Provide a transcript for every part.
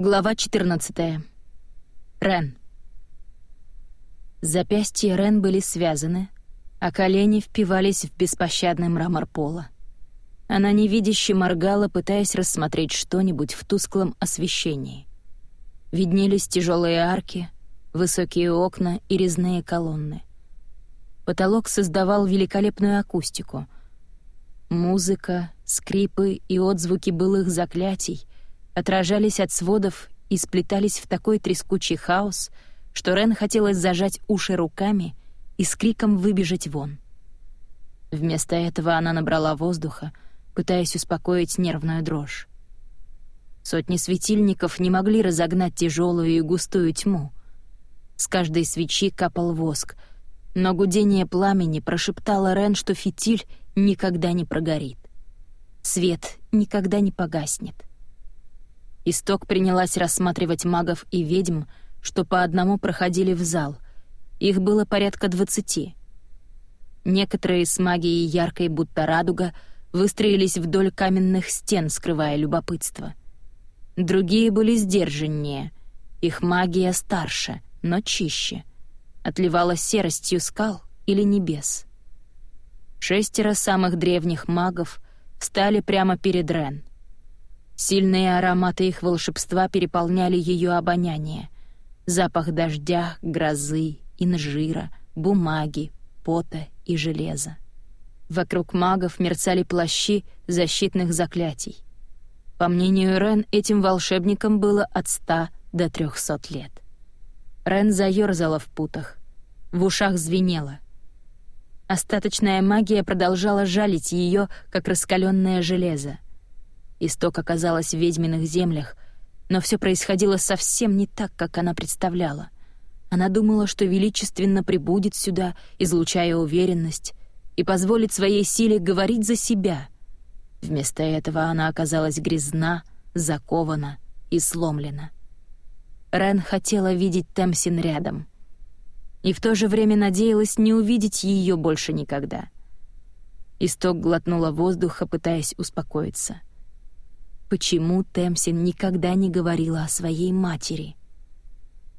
Глава 14. Рен. Запястья Рен были связаны, а колени впивались в беспощадный мрамор пола. Она невидяще моргала, пытаясь рассмотреть что-нибудь в тусклом освещении. Виднелись тяжелые арки, высокие окна и резные колонны. Потолок создавал великолепную акустику. Музыка, скрипы и отзвуки былых заклятий отражались от сводов и сплетались в такой трескучий хаос, что Рен хотелось зажать уши руками и с криком выбежать вон. Вместо этого она набрала воздуха, пытаясь успокоить нервную дрожь. Сотни светильников не могли разогнать тяжелую и густую тьму. С каждой свечи капал воск — но гудение пламени прошептало Рен, что фитиль никогда не прогорит. Свет никогда не погаснет. Исток принялась рассматривать магов и ведьм, что по одному проходили в зал. Их было порядка двадцати. Некоторые с магией яркой, будто радуга, выстроились вдоль каменных стен, скрывая любопытство. Другие были сдержаннее, их магия старше, но чище отливала серостью скал или небес. Шестеро самых древних магов встали прямо перед Рен. Сильные ароматы их волшебства переполняли ее обоняние. Запах дождя, грозы, инжира, бумаги, пота и железа. Вокруг магов мерцали плащи защитных заклятий. По мнению Рен, этим волшебникам было от ста до трехсот лет. Рен заёрзала в путах, в ушах звенело. Остаточная магия продолжала жалить ее, как раскаленное железо. Исток оказалась в ведьминых землях, но все происходило совсем не так, как она представляла. Она думала, что величественно прибудет сюда, излучая уверенность, и позволит своей силе говорить за себя. Вместо этого она оказалась грязна, закована и сломлена. Рен хотела видеть Темсин рядом — и в то же время надеялась не увидеть ее больше никогда. Исток глотнула воздуха, пытаясь успокоиться. Почему Темсин никогда не говорила о своей матери?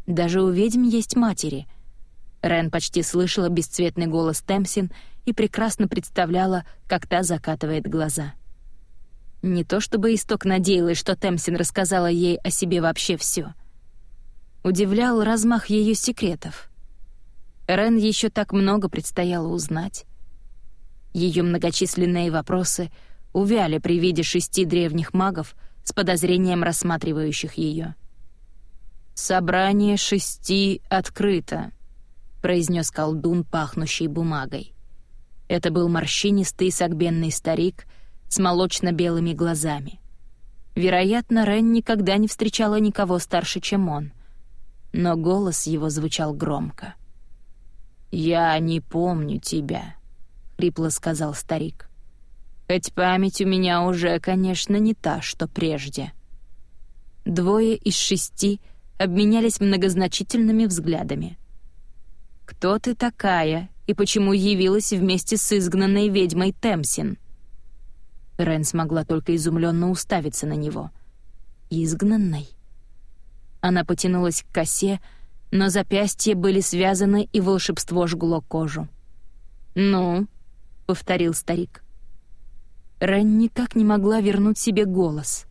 Даже у ведьм есть матери. Рен почти слышала бесцветный голос Темсин и прекрасно представляла, как та закатывает глаза. Не то чтобы Исток надеялась, что Темсин рассказала ей о себе вообще все. Удивлял размах ее секретов — Рен еще так много предстояло узнать. Ее многочисленные вопросы увяли при виде шести древних магов с подозрением рассматривающих ее. «Собрание шести открыто», — произнес колдун, пахнущий бумагой. Это был морщинистый согбенный старик с молочно-белыми глазами. Вероятно, Рен никогда не встречала никого старше, чем он, но голос его звучал громко. «Я не помню тебя», — хрипло сказал старик. «Хоть память у меня уже, конечно, не та, что прежде». Двое из шести обменялись многозначительными взглядами. «Кто ты такая и почему явилась вместе с изгнанной ведьмой Темсин?» Рен смогла только изумленно уставиться на него. «Изгнанной?» Она потянулась к косе, — но запястья были связаны, и волшебство жгло кожу. «Ну?» — повторил старик. Рен никак не могла вернуть себе голос.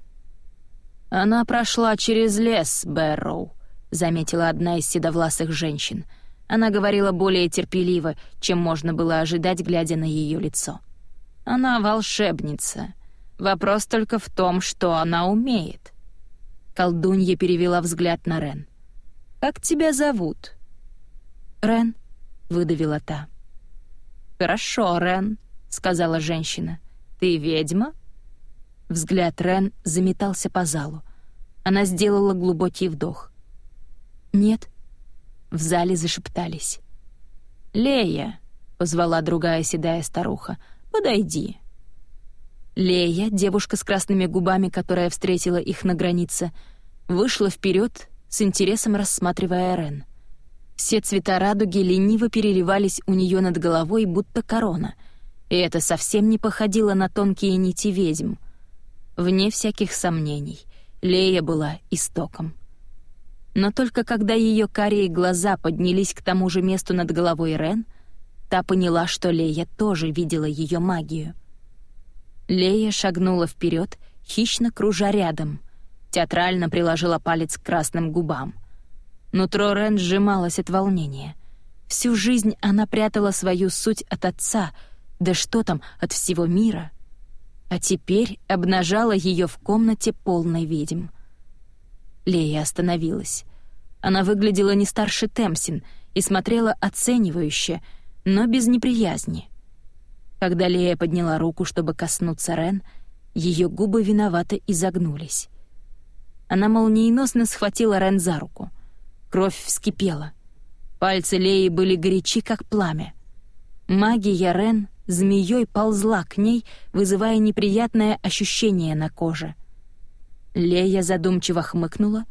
«Она прошла через лес, Бэрроу», — заметила одна из седовласых женщин. Она говорила более терпеливо, чем можно было ожидать, глядя на ее лицо. «Она волшебница. Вопрос только в том, что она умеет». Колдунья перевела взгляд на Рен. Как тебя зовут?» «Рен», — выдавила та. «Хорошо, Рен», — сказала женщина. «Ты ведьма?» Взгляд Рен заметался по залу. Она сделала глубокий вдох. «Нет». В зале зашептались. «Лея», — позвала другая седая старуха, — «подойди». Лея, девушка с красными губами, которая встретила их на границе, вышла вперед с интересом рассматривая Рен. Все цвета радуги лениво переливались у нее над головой, будто корона, и это совсем не походило на тонкие нити ведьм. Вне всяких сомнений, Лея была истоком. Но только когда ее карие глаза поднялись к тому же месту над головой Рен, та поняла, что Лея тоже видела ее магию. Лея шагнула вперед, хищно кружа рядом, театрально приложила палец к красным губам. Нутро Рен сжималось от волнения. Всю жизнь она прятала свою суть от отца, да что там, от всего мира. А теперь обнажала ее в комнате полной ведьм. Лея остановилась. Она выглядела не старше Темсин и смотрела оценивающе, но без неприязни. Когда Лея подняла руку, чтобы коснуться Рен, ее губы виновато изогнулись. Она молниеносно схватила Рен за руку. Кровь вскипела. Пальцы Леи были горячи, как пламя. Магия Рен змеей ползла к ней, вызывая неприятное ощущение на коже. Лея задумчиво хмыкнула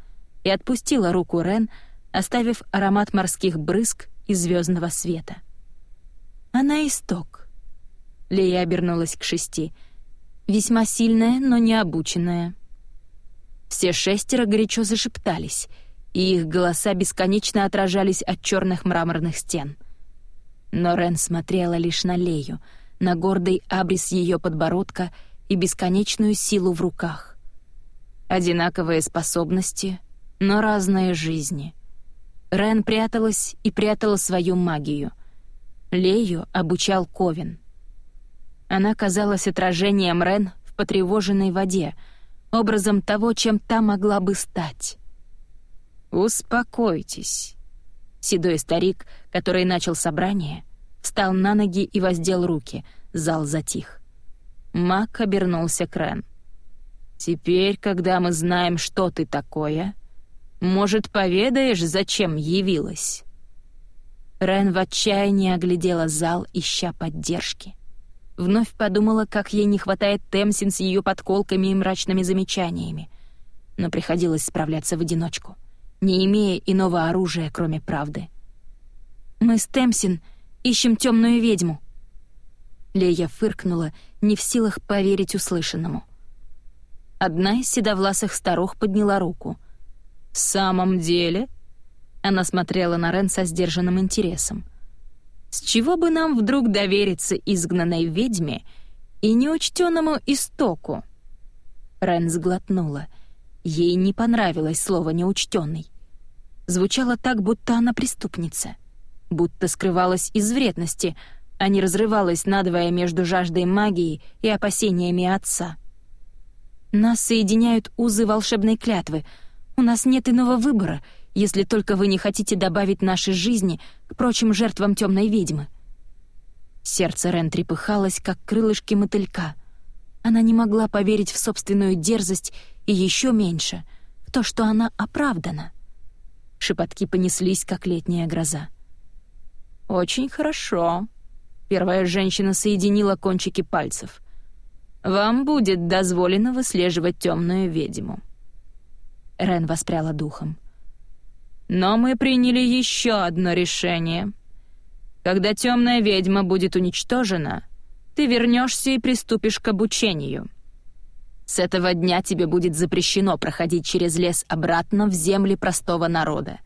и отпустила руку Рен, оставив аромат морских брызг и звездного света. Она исток. Лея обернулась к шести. Весьма сильная, но не обученная. Все шестеро горячо зашептались, и их голоса бесконечно отражались от черных мраморных стен. Но Рен смотрела лишь на Лею, на гордый абрис ее подбородка и бесконечную силу в руках. Одинаковые способности, но разные жизни. Рен пряталась и прятала свою магию. Лею обучал Ковен. Она казалась отражением Рен в потревоженной воде, образом того, чем та могла бы стать. «Успокойтесь», Седой старик, который начал собрание, встал на ноги и воздел руки. Зал затих. Мак обернулся к Рен. «Теперь, когда мы знаем, что ты такое, может, поведаешь, зачем явилась?» Рен в отчаянии оглядела зал, ища поддержки. Вновь подумала, как ей не хватает Темсин с ее подколками и мрачными замечаниями. Но приходилось справляться в одиночку — не имея иного оружия, кроме правды. «Мы с Темсин ищем темную ведьму». Лея фыркнула, не в силах поверить услышанному. Одна из седовласых старух подняла руку. «В самом деле?» Она смотрела на Рен со сдержанным интересом. «С чего бы нам вдруг довериться изгнанной ведьме и неучтенному истоку?» Рен сглотнула — Ей не понравилось слово «неучтенный». Звучало так, будто она преступница. Будто скрывалась из вредности, а не разрывалась надвое между жаждой магии и опасениями отца. «Нас соединяют узы волшебной клятвы. У нас нет иного выбора, если только вы не хотите добавить наши жизни к прочим жертвам темной ведьмы». Сердце Рен трепыхалось, как крылышки мотылька. Она не могла поверить в собственную дерзость и еще меньше то, что она оправдана. Шепотки понеслись, как летняя гроза. «Очень хорошо», — первая женщина соединила кончики пальцев. «Вам будет дозволено выслеживать темную ведьму». Рен воспряла духом. «Но мы приняли еще одно решение. Когда темная ведьма будет уничтожена, ты вернешься и приступишь к обучению». С этого дня тебе будет запрещено проходить через лес обратно в земли простого народа.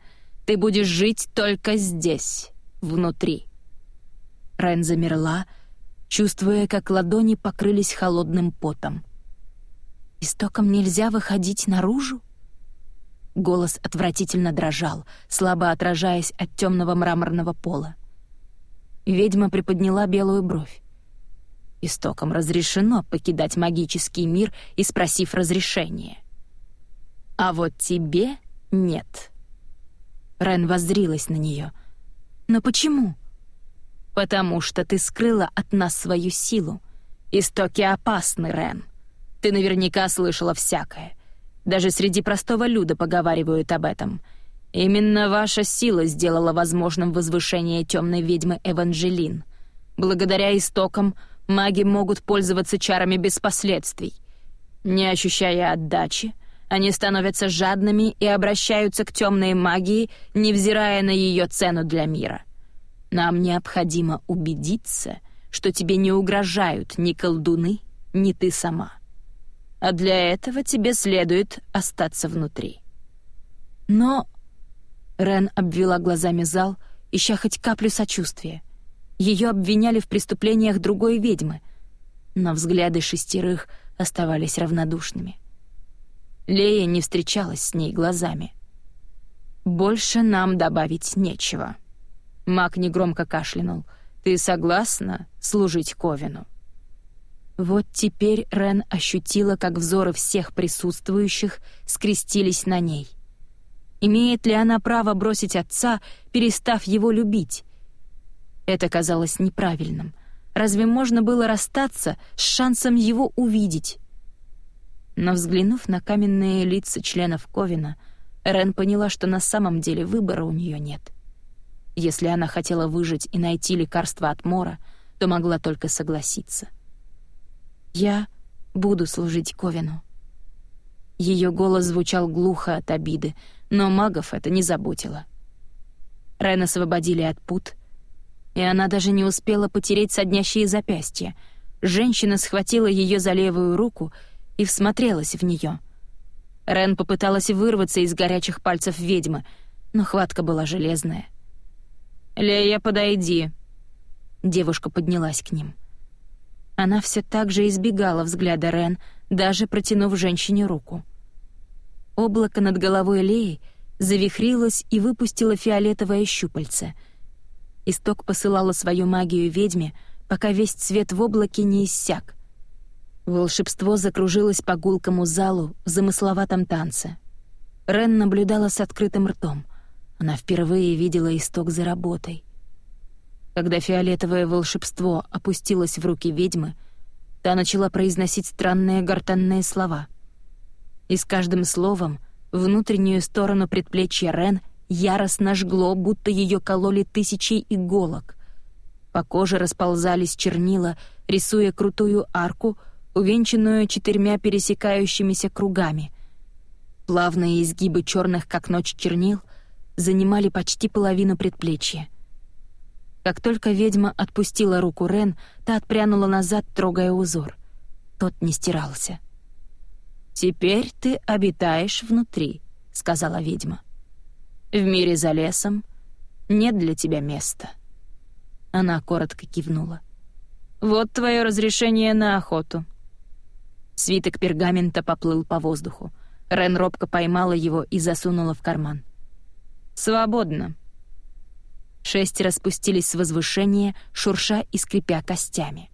Ты будешь жить только здесь, внутри». Рен замерла, чувствуя, как ладони покрылись холодным потом. «Истоком нельзя выходить наружу?» Голос отвратительно дрожал, слабо отражаясь от темного мраморного пола. Ведьма приподняла белую бровь. Истокам разрешено покидать магический мир и спросив разрешения. А вот тебе нет. Рен воззрилась на нее. Но почему? Потому что ты скрыла от нас свою силу. Истоки опасны, Рен. Ты наверняка слышала всякое. Даже среди простого люда поговаривают об этом. Именно ваша сила сделала возможным возвышение темной ведьмы Эванжелин. Благодаря истокам — маги могут пользоваться чарами без последствий. Не ощущая отдачи, они становятся жадными и обращаются к темной магии, невзирая на ее цену для мира. Нам необходимо убедиться, что тебе не угрожают ни колдуны, ни ты сама. а для этого тебе следует остаться внутри». «Но...» Рен обвела глазами зал, ища хоть каплю сочувствия. Ее обвиняли в преступлениях другой ведьмы, но взгляды шестерых оставались равнодушными. Лея не встречалась с ней глазами. «Больше нам добавить нечего». Маг негромко кашлянул. «Ты согласна служить Ковину?» Вот теперь Рен ощутила, как взоры всех присутствующих скрестились на ней. Имеет ли она право бросить отца, перестав его любить? Это казалось неправильным. Разве можно было расстаться с шансом его увидеть? Но взглянув на каменные лица членов Ковина, Рен поняла, что на самом деле выбора у нее нет. Если она хотела выжить и найти лекарство от мора, то могла только согласиться. «Я буду служить Ковину». Ее голос звучал глухо от обиды, но магов это не заботило. Рен освободили от пут, и она даже не успела потереть соднящие запястья. Женщина схватила ее за левую руку — и всмотрелась в нее. Рен попыталась вырваться из горячих пальцев ведьмы, но хватка была железная. «Лея, подойди!» Девушка поднялась к ним. Она все так же избегала взгляда Рен, даже протянув женщине руку. Облако над головой Леи завихрилось и выпустило фиолетовое щупальце. Исток посылала свою магию ведьме, пока весь цвет в облаке не иссяк — Волшебство закружилось по гулкому залу в замысловатом танце. Рен наблюдала с открытым ртом. Она впервые видела исток за работой. Когда фиолетовое волшебство опустилось в руки ведьмы, та начала произносить странные гортанные слова. И с каждым словом внутреннюю сторону предплечья Рен яростно жгло, будто ее кололи тысячи иголок. По коже расползались чернила, рисуя крутую арку — увенчанную четырьмя пересекающимися кругами. Плавные изгибы черных, как ночь чернил, занимали почти половину предплечья. Как только ведьма отпустила руку Рен, та отпрянула назад, трогая узор. Тот не стирался. «Теперь ты обитаешь внутри», — сказала ведьма. «В мире за лесом нет для тебя места». Она коротко кивнула. «Вот твое разрешение на охоту. Свиток пергамента поплыл по воздуху. Рен робко поймала его и засунула в карман. «Свободно». Шесть распустились с возвышения, шурша и скрипя костями.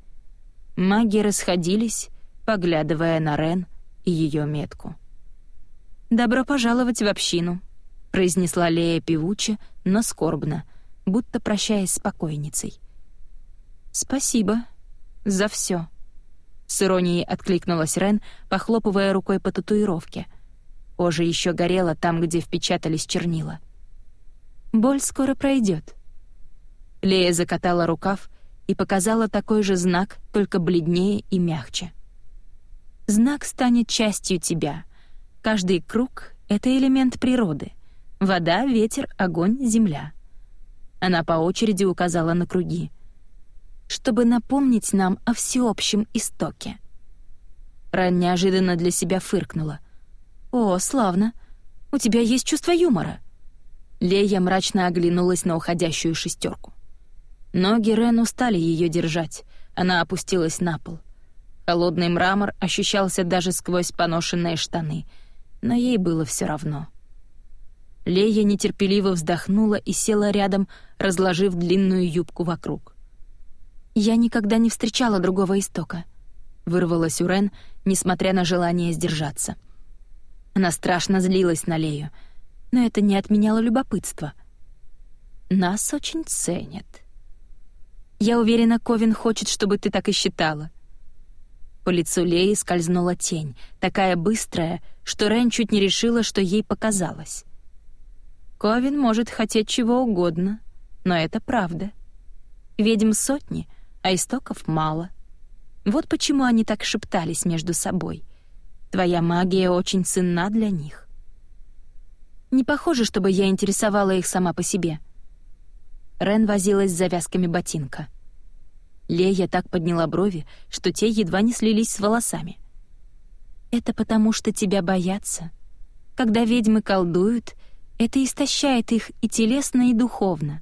Маги расходились, поглядывая на Рен и ее метку. «Добро пожаловать в общину», — произнесла Лея певуче, но скорбно, будто прощаясь с покойницей. «Спасибо за все. С иронией откликнулась Рен, похлопывая рукой по татуировке. Кожа еще горела там, где впечатались чернила. «Боль скоро пройдет. Лея закатала рукав и показала такой же знак, только бледнее и мягче. «Знак станет частью тебя. Каждый круг — это элемент природы. Вода, ветер, огонь, земля». Она по очереди указала на круги чтобы напомнить нам о всеобщем истоке. Ран неожиданно для себя фыркнула. «О, славно! У тебя есть чувство юмора!» Лея мрачно оглянулась на уходящую шестерку. Ноги Рен устали ее держать, она опустилась на пол. Холодный мрамор ощущался даже сквозь поношенные штаны, но ей было все равно. Лея нетерпеливо вздохнула и села рядом, разложив длинную юбку вокруг. «Я никогда не встречала другого истока», — вырвалась у Рен, несмотря на желание сдержаться. Она страшно злилась на Лею, но это не отменяло любопытства. «Нас очень ценят». «Я уверена, Ковин хочет, чтобы ты так и считала». По лицу Леи скользнула тень, такая быстрая, что Рен чуть не решила, что ей показалось. Ковин может хотеть чего угодно, но это правда. Ведьм сотни — а истоков мало. Вот почему они так шептались между собой. Твоя магия очень ценна для них. Не похоже, чтобы я интересовала их сама по себе. Рен возилась с завязками ботинка. Лея так подняла брови, что те едва не слились с волосами. Это потому, что тебя боятся. Когда ведьмы колдуют, это истощает их и телесно, и духовно.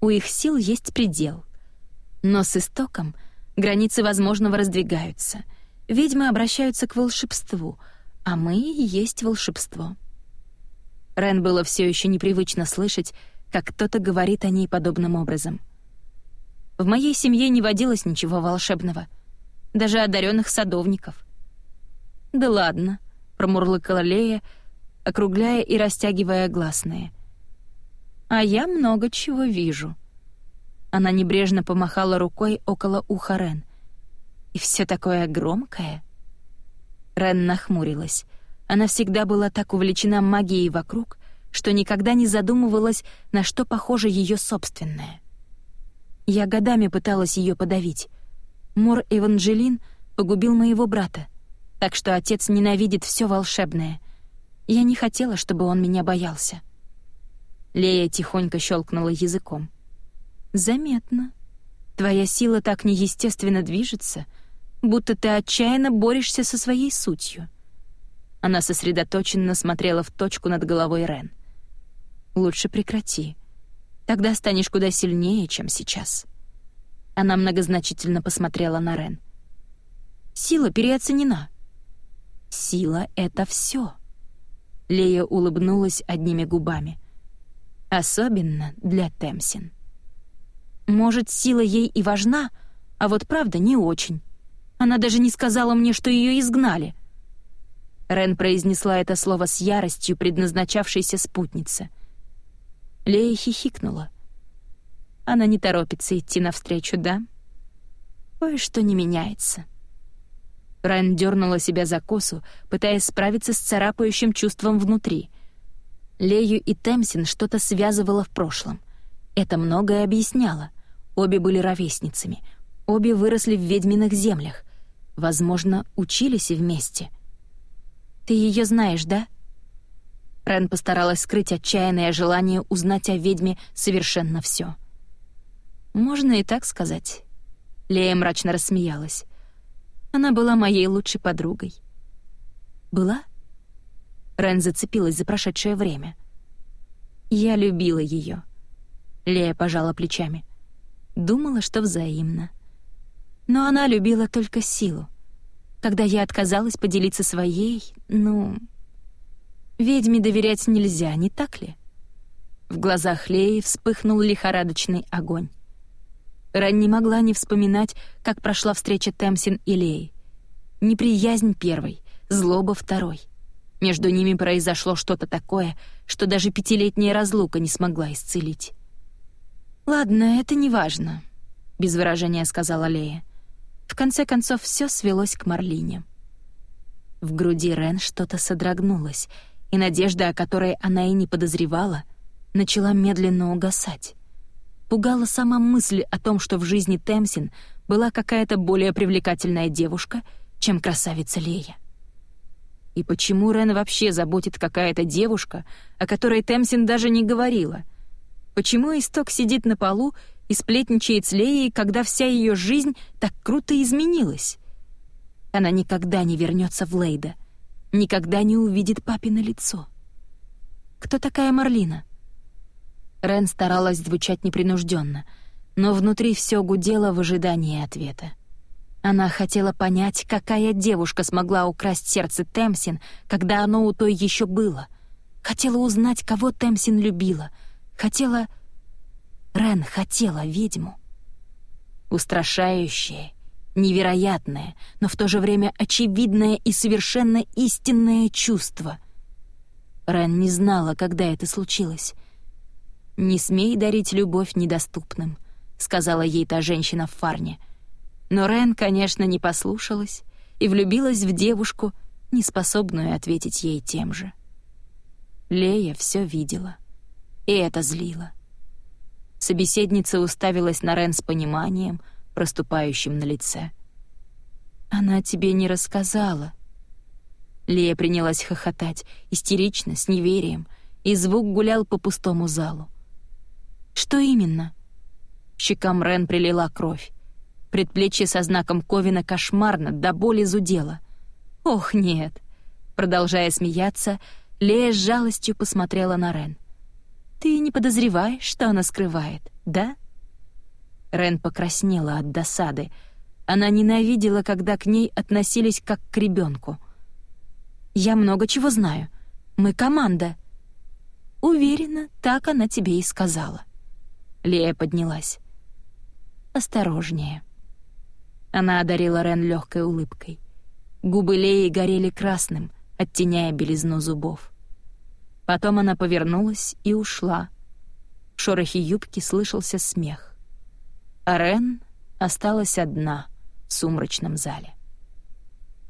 У их сил есть предел. Но с истоком границы возможного раздвигаются. Ведьмы обращаются к волшебству, а мы и есть волшебство. Рен было все еще непривычно слышать, как кто-то говорит о ней подобным образом. В моей семье не водилось ничего волшебного, даже одаренных садовников. «Да ладно», — промурлыкала Лея, округляя и растягивая гласные. «А я много чего вижу». Она небрежно помахала рукой около уха Рен. «И все такое громкое». Рен нахмурилась. Она всегда была так увлечена магией вокруг, что никогда не задумывалась, на что похоже ее собственное. Я годами пыталась ее подавить. Мор Эванжелин погубил моего брата, так что отец ненавидит все волшебное. Я не хотела, чтобы он меня боялся. Лея тихонько щелкнула языком. «Заметно. Твоя сила так неестественно движется, будто ты отчаянно борешься со своей сутью». Она сосредоточенно смотрела в точку над головой Рен. «Лучше прекрати. Тогда станешь куда сильнее, чем сейчас». Она многозначительно посмотрела на Рен. «Сила переоценена». «Сила — это все. Лея улыбнулась одними губами. «Особенно для Темсин». «Может, сила ей и важна, а вот правда не очень. Она даже не сказала мне, что ее изгнали». Рен произнесла это слово с яростью, предназначавшейся спутнице. Лея хихикнула. Она не торопится идти навстречу, да? Кое-что не меняется. Рен дернула себя за косу, пытаясь справиться с царапающим чувством внутри. Лею и Темсин что-то связывало в прошлом. Это многое объясняло. Обе были ровесницами. Обе выросли в ведьминых землях. Возможно, учились и вместе — ты ее знаешь, да?» Рен постаралась скрыть отчаянное желание узнать о ведьме совершенно все. «Можно и так сказать». Лея мрачно рассмеялась. «Она была моей лучшей подругой». «Была?» Рен зацепилась за прошедшее время. «Я любила ее. Лея пожала плечами. Думала, что взаимно. Но она любила только силу когда я отказалась поделиться своей, ну... Ведьме доверять нельзя, не так ли? В глазах Леи вспыхнул лихорадочный огонь. Ран не могла не вспоминать, как прошла встреча Темсин и Леи. Неприязнь первой, злоба второй. Между ними произошло что-то такое, что даже пятилетняя разлука не смогла исцелить. «Ладно, это не важно», — без выражения сказала Лея. В конце концов, все свелось к Марлине. В груди Рен что-то содрогнулось, и надежда, о которой она и не подозревала, начала медленно угасать. Пугала сама мысль о том, что в жизни Темсин была какая-то более привлекательная девушка, чем красавица Лея. И почему Рен вообще заботит какая-то девушка, о которой Темсин даже не говорила? Почему Исток сидит на полу и сплетничает с Леей, когда вся ее жизнь так круто изменилась. Она никогда не вернется в Лейда, никогда не увидит папино лицо. Кто такая Марлина? Рен старалась звучать непринужденно, но внутри все гудело в ожидании ответа. Она хотела понять, какая девушка смогла украсть сердце Темсин, когда оно у той еще было. Хотела узнать, кого Темсин любила. Хотела Рен хотела ведьму. Устрашающее, невероятное, но в то же время очевидное и совершенно истинное чувство. Рен не знала, когда это случилось. «Не смей дарить любовь недоступным», — сказала ей та женщина в фарне. Но Рен, конечно, не послушалась и влюбилась в девушку, неспособную ответить ей тем же. Лея все видела, и это злило. Собеседница уставилась на Рен с пониманием, проступающим на лице. «Она тебе не рассказала». Лия принялась хохотать, истерично, с неверием, и звук гулял по пустому залу. «Что именно?» Щекам Рен прилила кровь. Предплечье со знаком Ковина кошмарно, до боли зудело. «Ох, нет!» Продолжая смеяться, Лея с жалостью посмотрела на Рен. «Ты не подозреваешь, что она скрывает, да?» Рен покраснела от досады. Она ненавидела, когда к ней относились как к ребенку. «Я много чего знаю. Мы команда». «Уверена, так она тебе и сказала». Лея поднялась. «Осторожнее». Она одарила Рен легкой улыбкой. Губы Леи горели красным, оттеняя белизну зубов. Потом она повернулась и ушла. В шорохе юбки слышался смех. А Рен осталась одна в сумрачном зале.